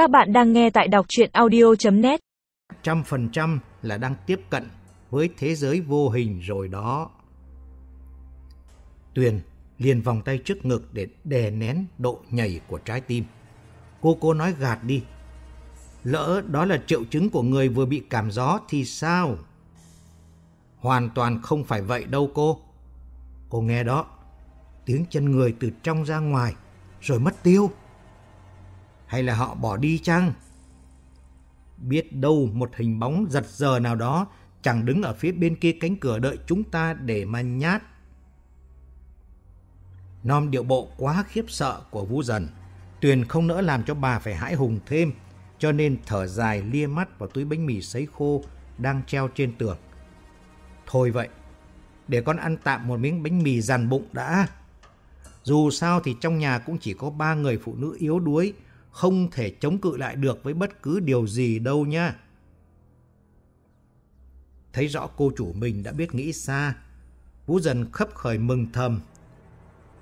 Các bạn đang nghe tại đọc chuyện audio.net trăm phần trăm là đang tiếp cận với thế giới vô hình rồi đó. Tuyền liền vòng tay trước ngực để đè nén độ nhảy của trái tim. Cô cô nói gạt đi. Lỡ đó là triệu chứng của người vừa bị cảm gió thì sao? Hoàn toàn không phải vậy đâu cô. Cô nghe đó, tiếng chân người từ trong ra ngoài, rồi mất tiêu. Hay là họ bỏ đi chăng? Biết đâu một hình bóng giật giờ nào đó chẳng đứng ở phía bên kia cánh cửa đợi chúng ta để mà nhát. Nom điệu bộ quá khiếp sợ của Vũ Dần. Tuyền không nỡ làm cho bà phải hãi hùng thêm, cho nên thở dài lia mắt vào túi bánh mì sấy khô đang treo trên tường. Thôi vậy, để con ăn tạm một miếng bánh mì dằn bụng đã. Dù sao thì trong nhà cũng chỉ có ba người phụ nữ yếu đuối, không thể chống cự lại được với bất cứ điều gì đâu nha. Thấy rõ cô chủ mình đã biết nghĩ xa, Vũ dần khấp khởi mừng thầm.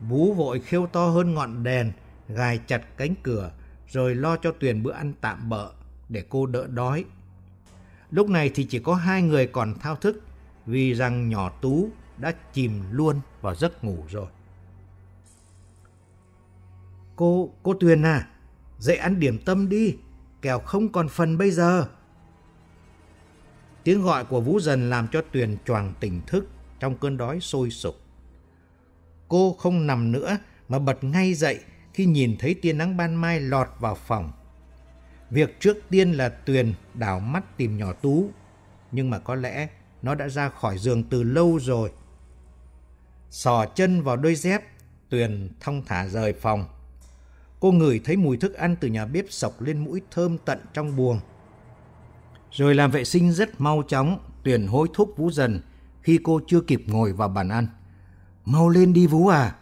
Vũ vội khiêu to hơn ngọn đèn, gài chặt cánh cửa, rồi lo cho Tuyền bữa ăn tạm bợ để cô đỡ đói. Lúc này thì chỉ có hai người còn thao thức vì rằng nhỏ Tú đã chìm luôn vào giấc ngủ rồi. Cô, cô Tuyền à, dậy ăn điểm tâm đi, kẻo không còn phần bây giờ. Tiếng gọi của Vũ Dần làm cho Tuyền choàng tỉnh thức trong cơn đói sôi sục. Cô không nằm nữa mà bật ngay dậy khi nhìn thấy tia nắng ban mai lọt vào phòng. Việc trước tiên là Tuyền đảo mắt tìm nhỏ Tú, nhưng mà có lẽ nó đã ra khỏi giường từ lâu rồi. Sò chân vào đôi dép, Tuyền thong thả rời phòng. Cô ngửi thấy mùi thức ăn từ nhà bếp sộc lên mũi thơm tận trong buồng. Rồi làm vệ sinh rất mau chóng, Tuyền hối thúc Vũ dần khi cô chưa kịp ngồi vào bàn ăn. Mau lên đi Vũ à,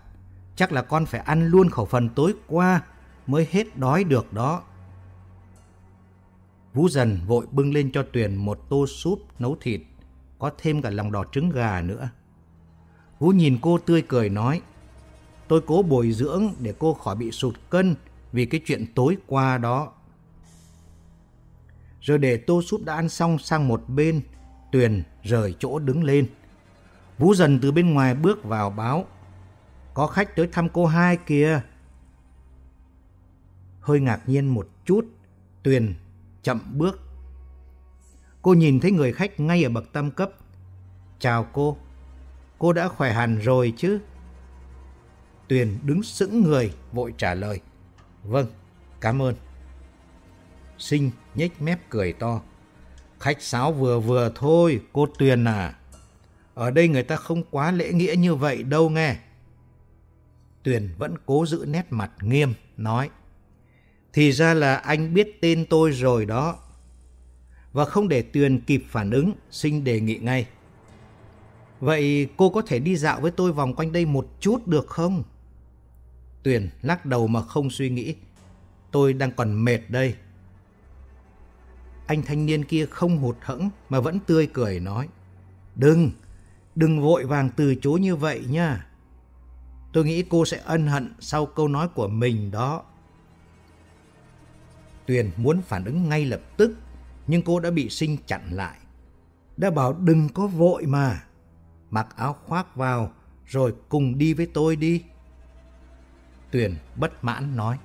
chắc là con phải ăn luôn khẩu phần tối qua mới hết đói được đó. Vũ dần vội bưng lên cho Tuyền một tô súp nấu thịt, có thêm cả lòng đỏ trứng gà nữa. Vũ nhìn cô tươi cười nói, tôi cố bồi dưỡng để cô khỏi bị sụt cân vì cái chuyện tối qua đó. Rồi để tô súp đã ăn xong sang một bên, Tuyền rời chỗ đứng lên. Vũ dần từ bên ngoài bước vào báo. Có khách tới thăm cô hai kìa. Hơi ngạc nhiên một chút, Tuyền chậm bước. Cô nhìn thấy người khách ngay ở bậc tam cấp. Chào cô, cô đã khỏe hẳn rồi chứ? Tuyền đứng sững người, vội trả lời. Vâng, cảm ơn. Sinh nhếch mép cười to. Khách sáo vừa vừa thôi, cô Tuyền à. Ở đây người ta không quá lễ nghĩa như vậy đâu nghe. Tuyền vẫn cố giữ nét mặt nghiêm, nói. Thì ra là anh biết tên tôi rồi đó. Và không để Tuyền kịp phản ứng, Sinh đề nghị ngay. Vậy cô có thể đi dạo với tôi vòng quanh đây một chút được không? Tuyền lắc đầu mà không suy nghĩ. Tôi đang còn mệt đây. Anh thanh niên kia không hụt hẫng mà vẫn tươi cười nói. Đừng, đừng vội vàng từ chối như vậy nha. Tôi nghĩ cô sẽ ân hận sau câu nói của mình đó. Tuyền muốn phản ứng ngay lập tức, nhưng cô đã bị sinh chặn lại. Đã bảo đừng có vội mà. Mặc áo khoác vào, rồi cùng đi với tôi đi. Tuyền bất mãn nói.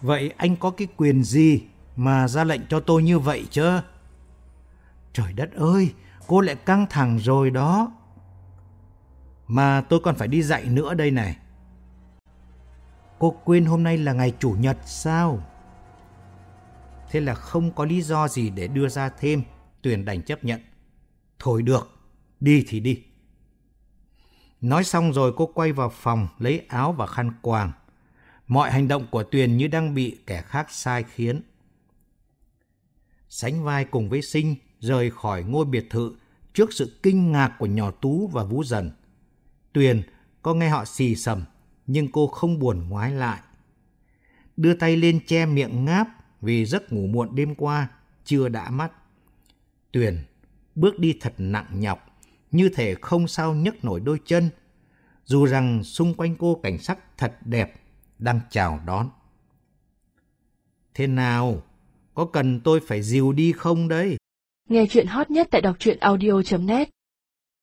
Vậy anh có cái quyền gì mà ra lệnh cho tôi như vậy chứ? Trời đất ơi, cô lại căng thẳng rồi đó. Mà tôi còn phải đi dạy nữa đây này. Cô quên hôm nay là ngày Chủ nhật sao? Thế là không có lý do gì để đưa ra thêm, Tuyền đành chấp nhận. Thôi được, đi thì đi. Nói xong rồi cô quay vào phòng lấy áo và khăn quàng. Mọi hành động của Tuyền như đang bị kẻ khác sai khiến. Sánh vai cùng với Sinh rời khỏi ngôi biệt thự trước sự kinh ngạc của nhỏ Tú và Vũ Dần. Tuyền có nghe họ xì sầm, nhưng cô không buồn ngoái lại. Đưa tay lên che miệng ngáp vì giấc ngủ muộn đêm qua chưa đã mắt. Tuyền bước đi thật nặng nhọc, như thể không sao nhấc nổi đôi chân, dù rằng xung quanh cô cảnh sắc thật đẹp đang chào đón. Thế nào? Có cần tôi phải dìu đi không đấy? Nghe chuyện hot nhất tại đọc truyện audio.net